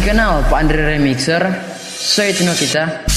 kenal Pak Andre Remixer? So itu no kita.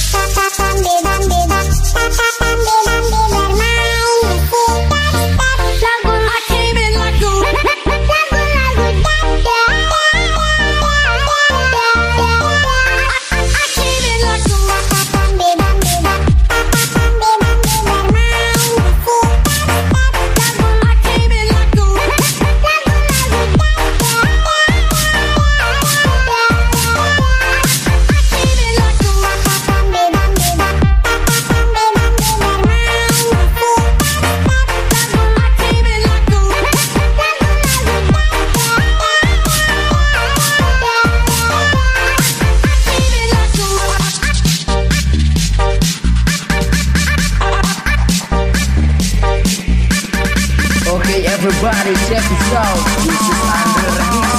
nobody's episode. This is under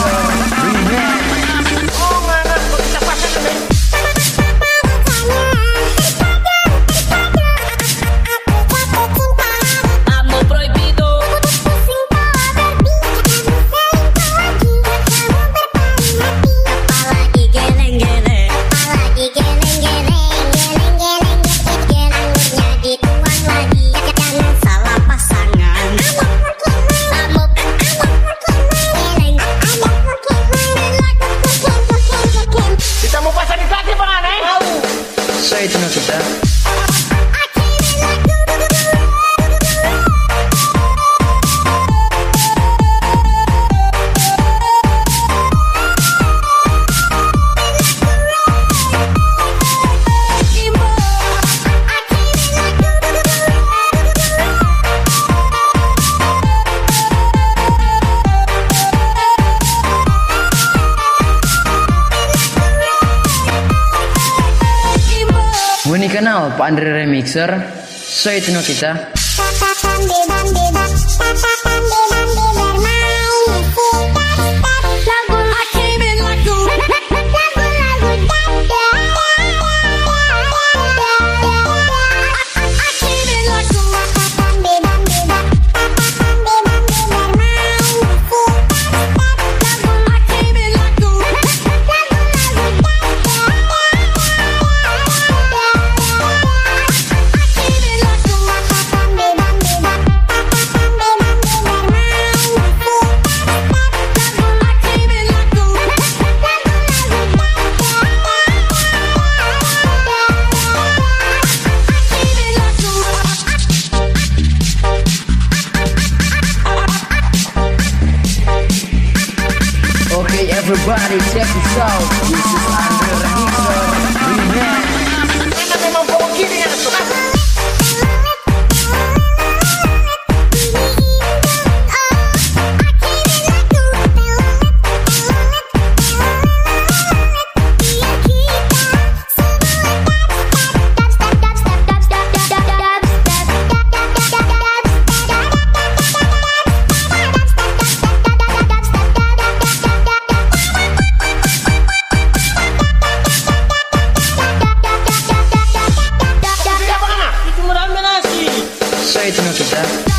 Pak Andre Remixer? So itu no kita. This is. This is Satan at the.